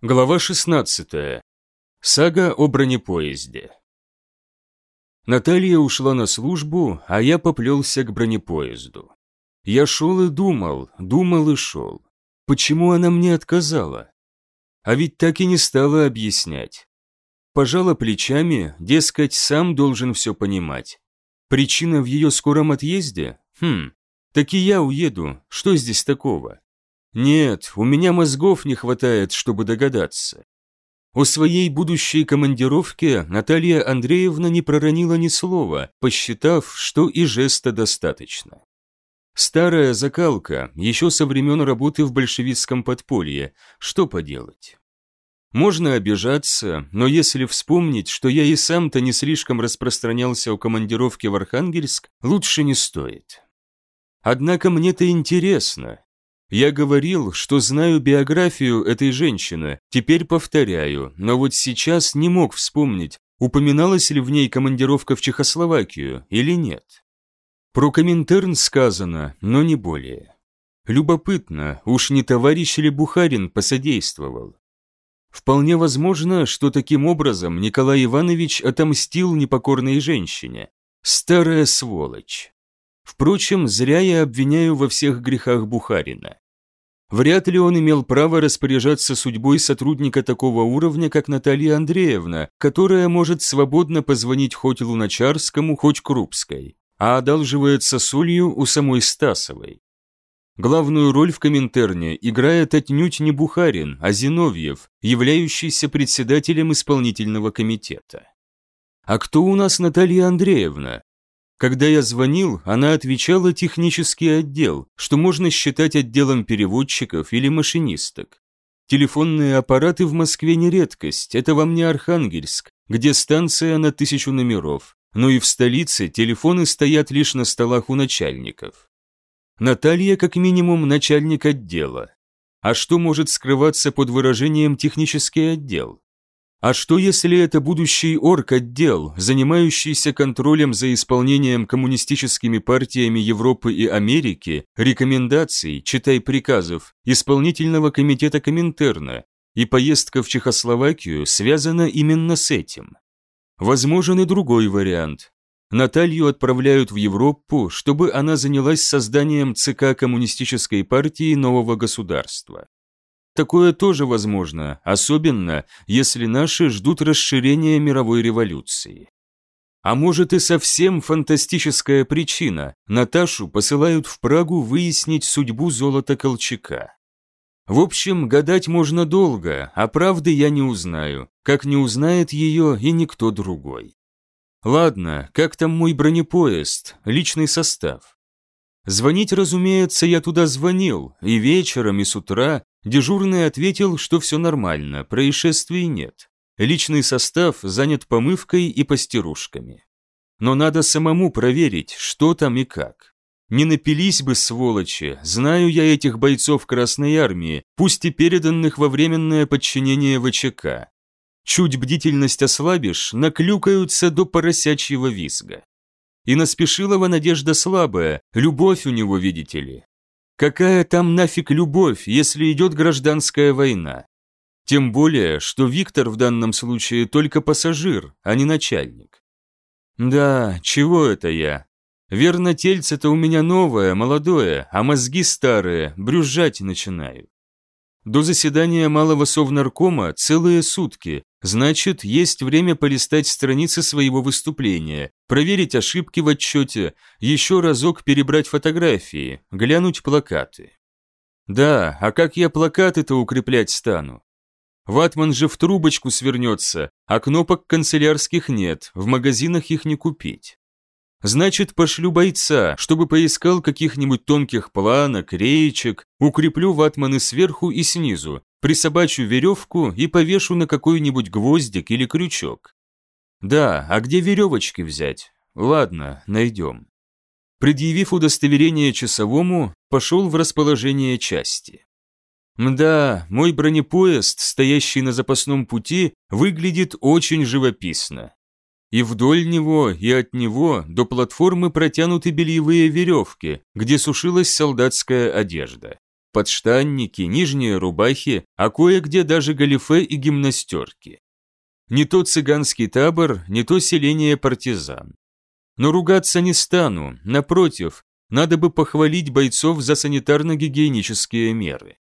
Глава 16. Сага о бронепоезде. Наталья ушла на службу, а я поплелся к бронепоезду. Я шел и думал, думал и шел. Почему она мне отказала? А ведь так и не стала объяснять. Пожала плечами, дескать, сам должен все понимать. Причина в ее скором отъезде? Хм, так и я уеду, что здесь такого? Нет, у меня мозгов не хватает, чтобы догадаться. О своей будущей командировке Наталья Андреевна не проронила ни слова, посчитав, что и жеста достаточно. Старая закалка, еще со времен работы в большевистском подполье, что поделать. Можно обижаться, но если вспомнить, что я и сам-то не слишком распространялся о командировке в Архангельск, лучше не стоит. Однако мне-то интересно, я говорил, что знаю биографию этой женщины, теперь повторяю, но вот сейчас не мог вспомнить, упоминалась ли в ней командировка в Чехословакию или нет. Про Коминтерн сказано, но не более. Любопытно, уж не товарищ ли Бухарин посодействовал. Вполне возможно, что таким образом Николай Иванович отомстил непокорной женщине. Старая сволочь. Впрочем, зря я обвиняю во всех грехах Бухарина. Вряд ли он имел право распоряжаться судьбой сотрудника такого уровня, как Наталья Андреевна, которая может свободно позвонить хоть Луначарскому, хоть Крупской, а одалживается солью у самой Стасовой. Главную роль в Коминтерне играет отнюдь не Бухарин, а Зиновьев, являющийся председателем исполнительного комитета. А кто у нас Наталья Андреевна? Когда я звонил, она отвечала технический отдел, что можно считать отделом переводчиков или машинисток. Телефонные аппараты в Москве не редкость, это вам не Архангельск, где станция на тысячу номеров, но и в столице телефоны стоят лишь на столах у начальников. Наталья как минимум начальник отдела. А что может скрываться под выражением «технический отдел»? А что если это будущий орг-отдел, занимающийся контролем за исполнением коммунистическими партиями Европы и Америки рекомендаций, читай приказов, исполнительного комитета Коминтерна, и поездка в Чехословакию связана именно с этим? Возможен и другой вариант. Наталью отправляют в Европу, чтобы она занялась созданием ЦК Коммунистической партии нового государства. Такое тоже возможно, особенно если наши ждут расширения мировой революции. А может и совсем фантастическая причина. Наташу посылают в Прагу выяснить судьбу золота Колчака. В общем, гадать можно долго, а правды я не узнаю, как не узнает ее и никто другой. Ладно, как там мой бронепоезд, личный состав? Звонить, разумеется, я туда звонил, и вечером, и с утра, Дежурный ответил, что все нормально, происшествий нет. Личный состав занят помывкой и постирушками. Но надо самому проверить, что там и как. Не напились бы, сволочи, знаю я этих бойцов Красной Армии, пусть и переданных во временное подчинение ВЧК. Чуть бдительность ослабишь, наклюкаются до поросячьего визга. И на Спешилова надежда слабая, любовь у него, видите ли, Какая там нафиг любовь, если идет гражданская война? Тем более, что Виктор в данном случае только пассажир, а не начальник. Да, чего это я? Верно, тельце-то у меня новое, молодое, а мозги старые, брюзжать начинаю. До заседания малого совнаркома целые сутки, значит, есть время полистать страницы своего выступления, проверить ошибки в отчете, еще разок перебрать фотографии, глянуть плакаты. Да, а как я плакаты-то укреплять стану? Ватман же в трубочку свернется, а кнопок канцелярских нет, в магазинах их не купить. Значит, пошлю бойца, чтобы поискал каких-нибудь тонких планок, реечек, укреплю ватманы сверху и снизу, присобачу веревку и повешу на какой-нибудь гвоздик или крючок. Да, а где веревочки взять? Ладно, найдем. Предъявив удостоверение часовому, пошел в расположение части. Мда, мой бронепоезд, стоящий на запасном пути, выглядит очень живописно. И вдоль него, и от него до платформы протянуты бельевые веревки, где сушилась солдатская одежда. подштанники, нижние рубахи, а кое-где даже галифе и гимнастерки. Не то цыганский табор, не то селение партизан. Но ругаться не стану, напротив, надо бы похвалить бойцов за санитарно-гигиенические меры.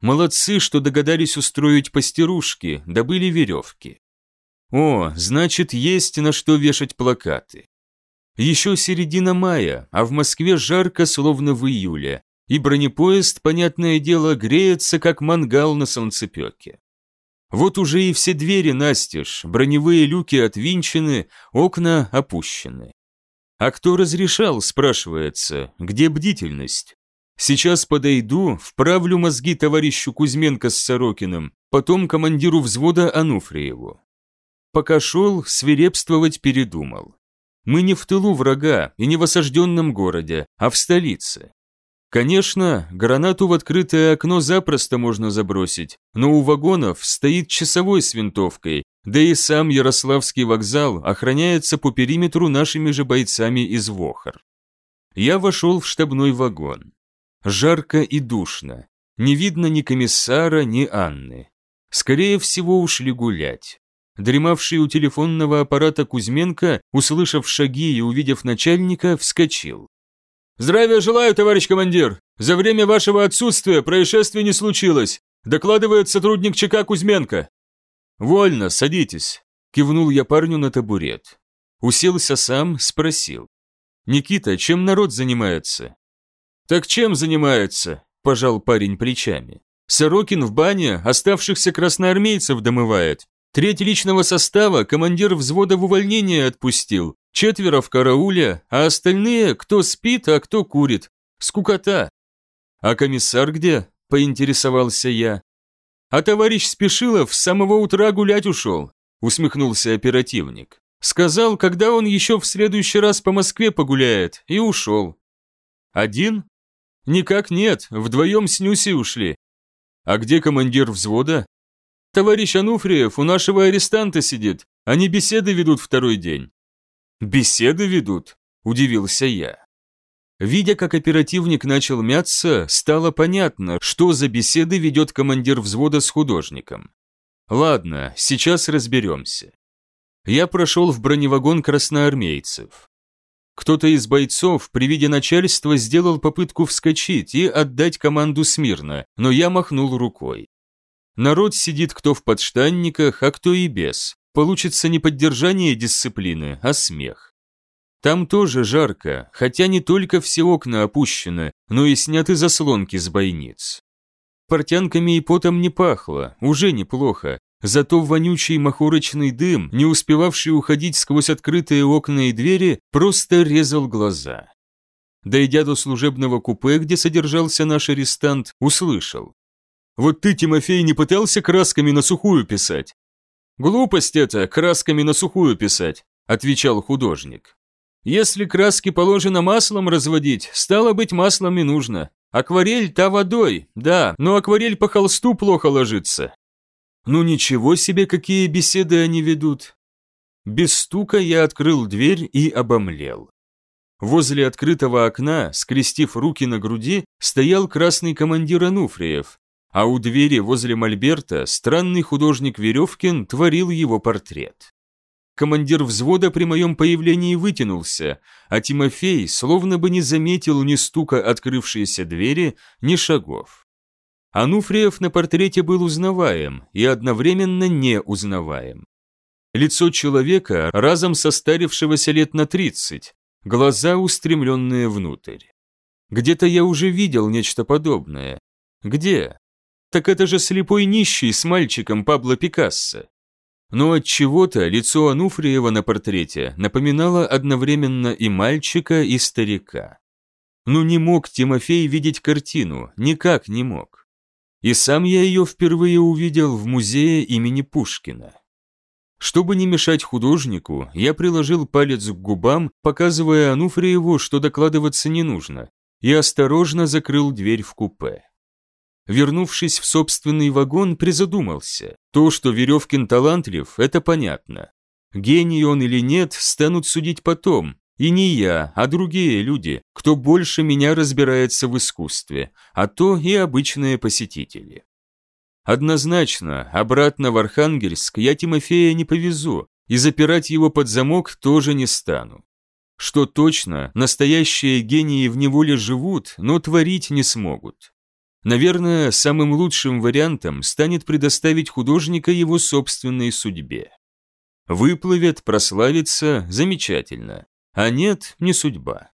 Молодцы, что догадались устроить постирушки, добыли веревки. О, значит, есть на что вешать плакаты. Еще середина мая, а в Москве жарко, словно в июле, и бронепоезд, понятное дело, греется, как мангал на солнцепеке. Вот уже и все двери настежь, броневые люки отвинчены, окна опущены. А кто разрешал, спрашивается, где бдительность? Сейчас подойду, вправлю мозги товарищу Кузьменко с Сорокиным, потом командиру взвода Ануфриеву. Пока шел, свирепствовать передумал. Мы не в тылу врага и не в осажденном городе, а в столице. Конечно, гранату в открытое окно запросто можно забросить, но у вагонов стоит часовой с винтовкой, да и сам Ярославский вокзал охраняется по периметру нашими же бойцами из Вохор. Я вошел в штабной вагон. Жарко и душно. Не видно ни комиссара, ни Анны. Скорее всего, ушли гулять. Дремавший у телефонного аппарата Кузьменко, услышав шаги и увидев начальника, вскочил. «Здравия желаю, товарищ командир! За время вашего отсутствия происшествия не случилось. Докладывает сотрудник ЧК Кузьменко». «Вольно, садитесь», – кивнул я парню на табурет. Уселся сам, спросил. «Никита, чем народ занимается?» «Так чем занимается?» – пожал парень плечами. «Сорокин в бане оставшихся красноармейцев домывает. Треть личного состава командир взвода в увольнение отпустил, четверо в карауле, а остальные кто спит, а кто курит. Скукота. А комиссар где? Поинтересовался я. А товарищ Спешилов с самого утра гулять ушел, усмехнулся оперативник. Сказал, когда он еще в следующий раз по Москве погуляет, и ушел. Один? Никак нет, вдвоем с Нюси ушли. А где командир взвода? Товарищ Ануфриев у нашего арестанта сидит, они беседы ведут второй день. «Беседы ведут?» – удивился я. Видя, как оперативник начал мяться, стало понятно, что за беседы ведет командир взвода с художником. Ладно, сейчас разберемся. Я прошел в броневагон красноармейцев. Кто-то из бойцов при виде начальства сделал попытку вскочить и отдать команду смирно, но я махнул рукой. Народ сидит кто в подштанниках, а кто и без. Получится не поддержание дисциплины, а смех. Там тоже жарко, хотя не только все окна опущены, но и сняты заслонки с бойниц. Портянками и потом не пахло, уже неплохо, зато вонючий махорочный дым, не успевавший уходить сквозь открытые окна и двери, просто резал глаза. Дойдя до служебного купе, где содержался наш арестант, услышал. «Вот ты, Тимофей, не пытался красками на сухую писать?» «Глупость это, красками на сухую писать», – отвечал художник. «Если краски положено маслом разводить, стало быть, маслом и нужно. Акварель та водой, да, но акварель по холсту плохо ложится». «Ну ничего себе, какие беседы они ведут!» Без стука я открыл дверь и обомлел. Возле открытого окна, скрестив руки на груди, стоял красный командир Ануфриев, а у двери возле мольберта странный художник Веревкин творил его портрет. Командир взвода при моем появлении вытянулся, а Тимофей словно бы не заметил ни стука открывшейся двери, ни шагов. Ануфриев на портрете был узнаваем и одновременно не узнаваем. Лицо человека, разом состарившегося лет на тридцать, глаза устремленные внутрь. Где-то я уже видел нечто подобное. Где? Так это же слепой нищий с мальчиком Пабло Пикассо. Но от чего-то лицо Ануфриева на портрете напоминало одновременно и мальчика, и старика. Ну не мог Тимофей видеть картину, никак не мог. И сам я ее впервые увидел в музее имени Пушкина. Чтобы не мешать художнику, я приложил палец к губам, показывая Ануфриеву, что докладываться не нужно, и осторожно закрыл дверь в купе. Вернувшись в собственный вагон, призадумался. То, что Веревкин талантлив, это понятно. Гений он или нет, станут судить потом, И не я, а другие люди, кто больше меня разбирается в искусстве, а то и обычные посетители. Однозначно, обратно в Архангельск я Тимофея не повезу, и запирать его под замок тоже не стану. Что точно, настоящие гении в неволе живут, но творить не смогут. Наверное, самым лучшим вариантом станет предоставить художника его собственной судьбе. Выплывет, прославится – замечательно, а нет – не судьба.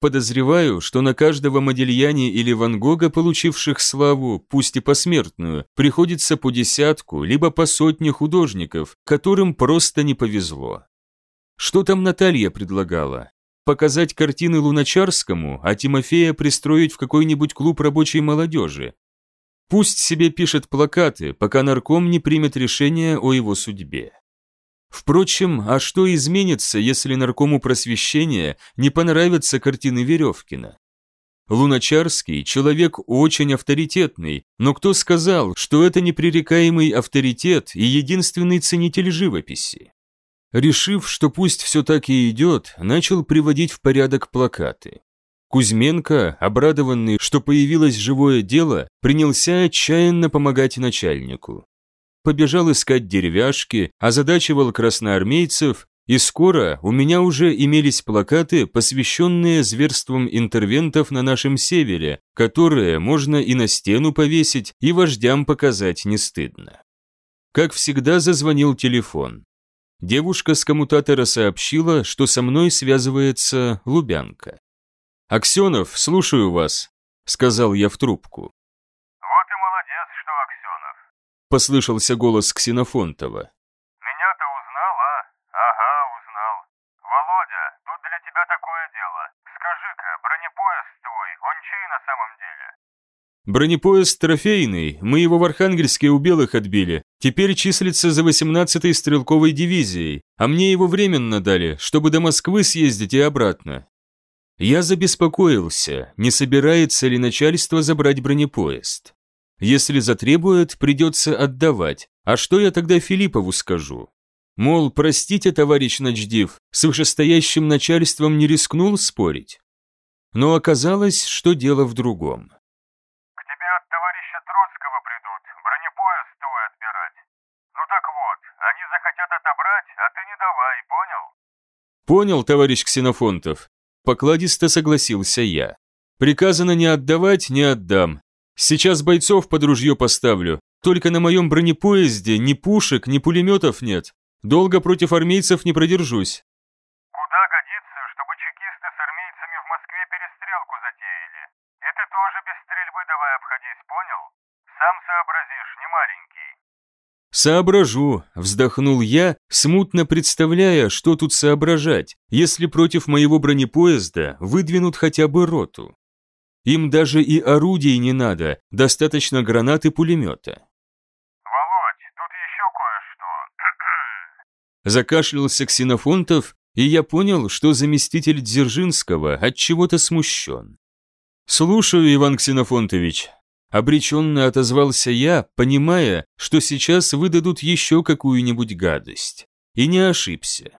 Подозреваю, что на каждого Модельяне или Ван Гога, получивших славу, пусть и посмертную, приходится по десятку, либо по сотне художников, которым просто не повезло. Что там Наталья предлагала? Показать картины Луначарскому, а Тимофея пристроить в какой-нибудь клуб рабочей молодежи. Пусть себе пишет плакаты, пока нарком не примет решение о его судьбе. Впрочем, а что изменится, если наркому просвещения не понравятся картины Веревкина? Луначарский – человек очень авторитетный, но кто сказал, что это непререкаемый авторитет и единственный ценитель живописи? Решив, что пусть все так и идет, начал приводить в порядок плакаты. Кузьменко, обрадованный, что появилось живое дело, принялся отчаянно помогать начальнику побежал искать деревяшки, озадачивал красноармейцев, и скоро у меня уже имелись плакаты, посвященные зверствам интервентов на нашем севере, которые можно и на стену повесить, и вождям показать не стыдно. Как всегда зазвонил телефон. Девушка с коммутатора сообщила, что со мной связывается Лубянка. «Аксенов, слушаю вас», — сказал я в трубку. – послышался голос Ксенофонтова. «Меня-то узнал, а? Ага, узнал. Володя, тут для тебя такое дело. Скажи-ка, бронепоезд твой, он чей на самом деле?» «Бронепоезд трофейный, мы его в Архангельске у белых отбили. Теперь числится за 18-й стрелковой дивизией, а мне его временно дали, чтобы до Москвы съездить и обратно». Я забеспокоился, не собирается ли начальство забрать бронепоезд. Если затребует, придется отдавать. А что я тогда Филиппову скажу? Мол, простите, товарищ Начдив, с вышестоящим начальством не рискнул спорить. Но оказалось, что дело в другом. К тебе от товарища Троцкого придут, бронепоезд твой отбирать. Ну так вот, они захотят отобрать, а ты не давай, понял? Понял, товарищ Ксенофонтов. Покладисто согласился я. Приказано не отдавать, не отдам. Сейчас бойцов под ружье поставлю. Только на моем бронепоезде ни пушек, ни пулеметов нет. Долго против армейцев не продержусь. Куда годится, чтобы чекисты с армейцами в Москве перестрелку затеяли? И ты тоже без стрельбы давай обходись, понял? Сам сообразишь, не маленький. Соображу, вздохнул я, смутно представляя, что тут соображать, если против моего бронепоезда выдвинут хотя бы роту. Им даже и орудий не надо, достаточно гранат и пулемета. «Володь, тут еще кое-что». Закашлялся Ксенофонтов, и я понял, что заместитель Дзержинского от чего-то смущен. «Слушаю, Иван Ксенофонтович», — обреченно отозвался я, понимая, что сейчас выдадут еще какую-нибудь гадость. И не ошибся.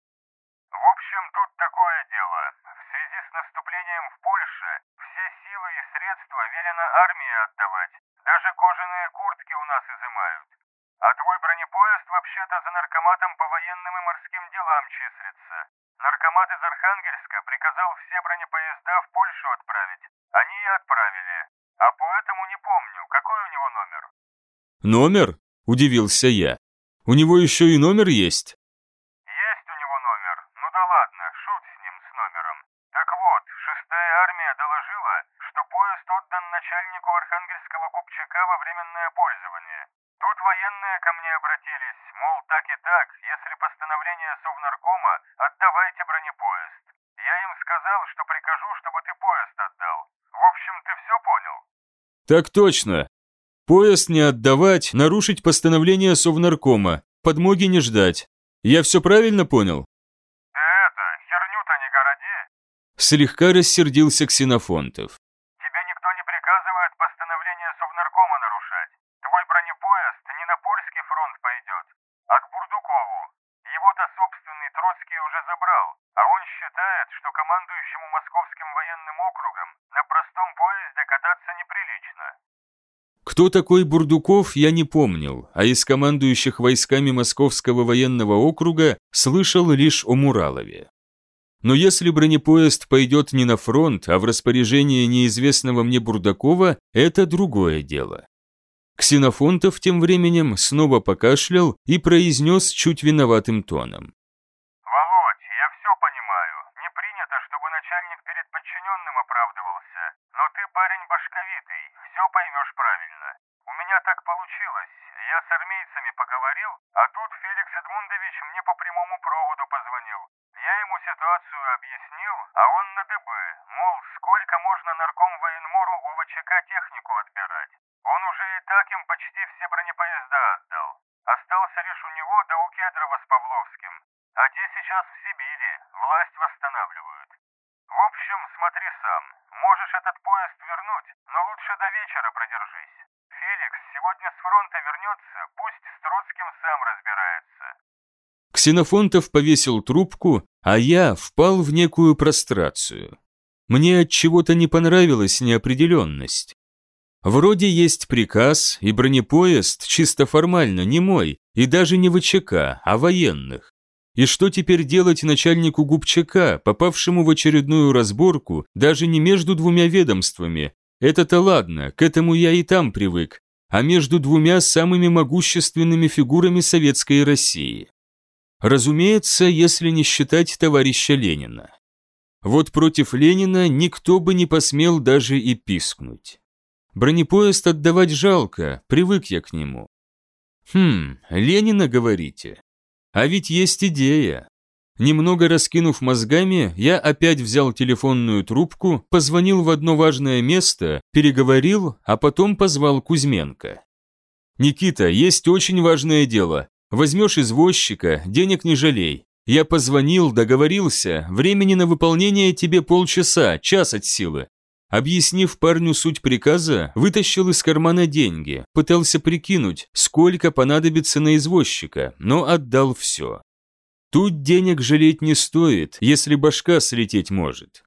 армии отдавать. Даже кожаные куртки у нас изымают. А твой бронепоезд вообще-то за наркоматом по военным и морским делам числится. Наркомат из Архангельска приказал все бронепоезда в Польшу отправить. Они и отправили. А по этому не помню, какой у него номер. Номер? Удивился я. У него еще и номер есть? Есть у него номер. Ну да ладно, шут с ним, с номером. Так вот, шестая армия доложила, что поезд отдан начальнику Архангельского губчака во временное пользование. Тут военные ко мне обратились, мол, так и так, если постановление Совнаркома, отдавайте бронепоезд. Я им сказал, что прикажу, чтобы ты поезд отдал. В общем, ты все понял? Так точно. Поезд не отдавать, нарушить постановление Совнаркома, подмоги не ждать. Я все правильно понял? Ты это, херню-то не городи. Слегка рассердился Ксенофонтов. Троцкий уже забрал, а он считает, что командующему Московским военным округом на простом поезде кататься неприлично. Кто такой Бурдуков, я не помнил, а из командующих войсками Московского военного округа слышал лишь о Муралове. Но если бронепоезд пойдет не на фронт, а в распоряжение неизвестного мне Бурдакова, это другое дело. Ксенофонтов тем временем снова покашлял и произнес чуть виноватым тоном. Володь, я все понимаю. Не принято, чтобы начальник перед подчиненным оправдывался. Но ты парень башковитый, все поймешь правильно. У меня так получилось. Я с армейцами поговорил, а тут Феликс Эдмундович мне по прямому проводу позвонил. Я ему ситуацию объяснил, а он на дыбы, мол, сколько можно нарком военмору у ВЧК технику отбирать. Он уже и так им почти все бронепоезда отдал. Остался лишь у него да у Кедрова с Павловским. А те сейчас в Сибири, власть восстанавливают. В общем, смотри сам. Можешь этот поезд вернуть, но лучше до вечера продержись. Феликс сегодня с фронта вернется, пусть с Троцким сам разбирается. Ксенофонтов повесил трубку, а я впал в некую прострацию. Мне от чего-то не понравилась неопределенность. Вроде есть приказ, и бронепоезд чисто формально не мой, и даже не ВЧК, а военных. И что теперь делать начальнику губчака, попавшему в очередную разборку, даже не между двумя ведомствами? Это-то ладно, к этому я и там привык, а между двумя самыми могущественными фигурами советской России. Разумеется, если не считать товарища Ленина. Вот против Ленина никто бы не посмел даже и пискнуть. Бронепоезд отдавать жалко, привык я к нему. Хм, Ленина, говорите? А ведь есть идея. Немного раскинув мозгами, я опять взял телефонную трубку, позвонил в одно важное место, переговорил, а потом позвал Кузьменко. «Никита, есть очень важное дело. Возьмешь извозчика, денег не жалей. Я позвонил, договорился, времени на выполнение тебе полчаса, час от силы. Объяснив парню суть приказа, вытащил из кармана деньги, пытался прикинуть, сколько понадобится на извозчика, но отдал все. Тут денег жалеть не стоит, если башка слететь может.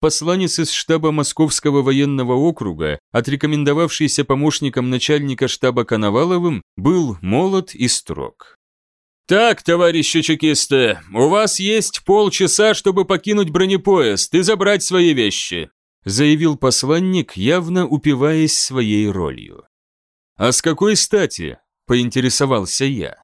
Посланец из штаба Московского военного округа, отрекомендовавшийся помощником начальника штаба Коноваловым, был молод и строг. «Так, товарищи чекисты, у вас есть полчаса, чтобы покинуть бронепоезд и забрать свои вещи заявил посланник, явно упиваясь своей ролью. «А с какой стати?» – поинтересовался я.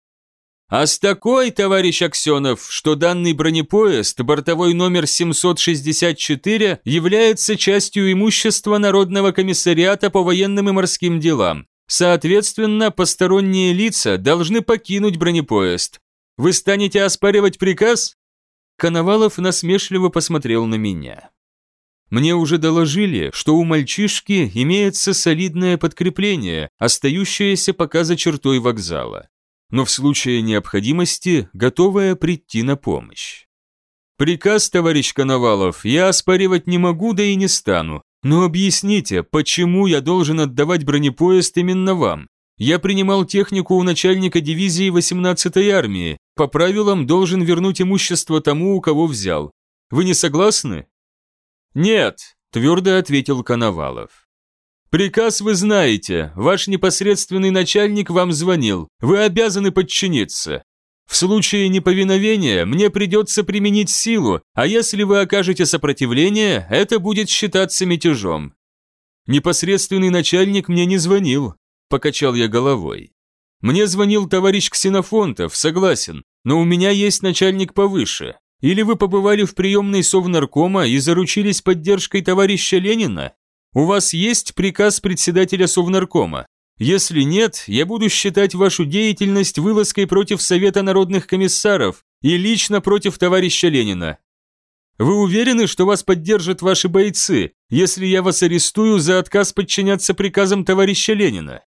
«А с такой, товарищ Аксенов, что данный бронепоезд, бортовой номер 764, является частью имущества Народного комиссариата по военным и морским делам. Соответственно, посторонние лица должны покинуть бронепоезд. Вы станете оспаривать приказ?» Коновалов насмешливо посмотрел на меня. Мне уже доложили, что у мальчишки имеется солидное подкрепление, остающееся пока за чертой вокзала, но в случае необходимости готовое прийти на помощь. Приказ, товарищ Коновалов, я оспаривать не могу, да и не стану, но объясните, почему я должен отдавать бронепоезд именно вам? Я принимал технику у начальника дивизии 18-й армии, по правилам должен вернуть имущество тому, у кого взял. Вы не согласны? «Нет», – твердо ответил Коновалов. «Приказ вы знаете, ваш непосредственный начальник вам звонил, вы обязаны подчиниться. В случае неповиновения мне придется применить силу, а если вы окажете сопротивление, это будет считаться мятежом». «Непосредственный начальник мне не звонил», – покачал я головой. «Мне звонил товарищ Ксенофонтов, согласен, но у меня есть начальник повыше. Или вы побывали в приемной Совнаркома и заручились поддержкой товарища Ленина? У вас есть приказ председателя Совнаркома? Если нет, я буду считать вашу деятельность вылазкой против Совета народных комиссаров и лично против товарища Ленина. Вы уверены, что вас поддержат ваши бойцы, если я вас арестую за отказ подчиняться приказам товарища Ленина?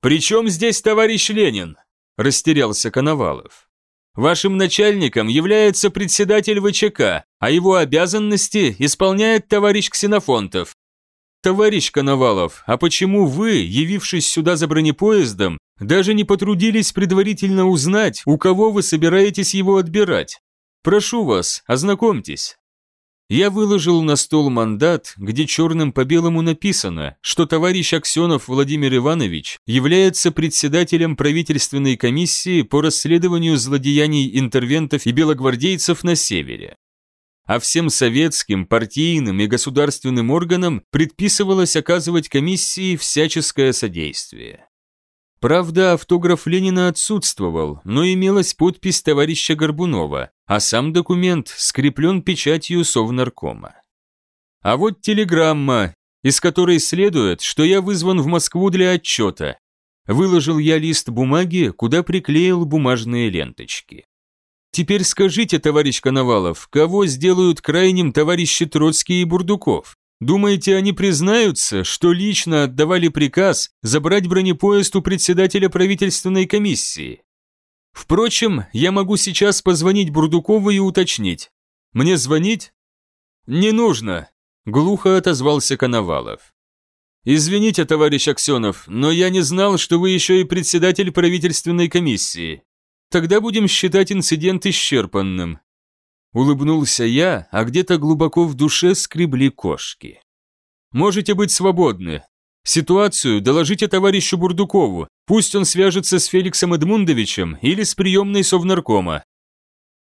«При чем здесь товарищ Ленин?» – растерялся Коновалов. Вашим начальником является председатель ВЧК, а его обязанности исполняет товарищ Ксенофонтов. Товарищ Коновалов, а почему вы, явившись сюда за бронепоездом, даже не потрудились предварительно узнать, у кого вы собираетесь его отбирать? Прошу вас, ознакомьтесь». Я выложил на стол мандат, где черным по белому написано, что товарищ Аксенов Владимир Иванович является председателем правительственной комиссии по расследованию злодеяний интервентов и белогвардейцев на севере. А всем советским, партийным и государственным органам предписывалось оказывать комиссии всяческое содействие. Правда, автограф Ленина отсутствовал, но имелась подпись товарища Горбунова, а сам документ скреплен печатью Совнаркома. А вот телеграмма, из которой следует, что я вызван в Москву для отчета. Выложил я лист бумаги, куда приклеил бумажные ленточки. Теперь скажите, товарищ Коновалов, кого сделают крайним товарищи Троцкий и Бурдуков? Думаете, они признаются, что лично отдавали приказ забрать бронепоезд у председателя правительственной комиссии? Впрочем, я могу сейчас позвонить Бурдукову и уточнить. Мне звонить? Не нужно, глухо отозвался Коновалов. Извините, товарищ Аксенов, но я не знал, что вы еще и председатель правительственной комиссии. Тогда будем считать инцидент исчерпанным. Улыбнулся я, а где-то глубоко в душе скребли кошки. «Можете быть свободны. Ситуацию доложите товарищу Бурдукову, пусть он свяжется с Феликсом Эдмундовичем или с приемной Совнаркома.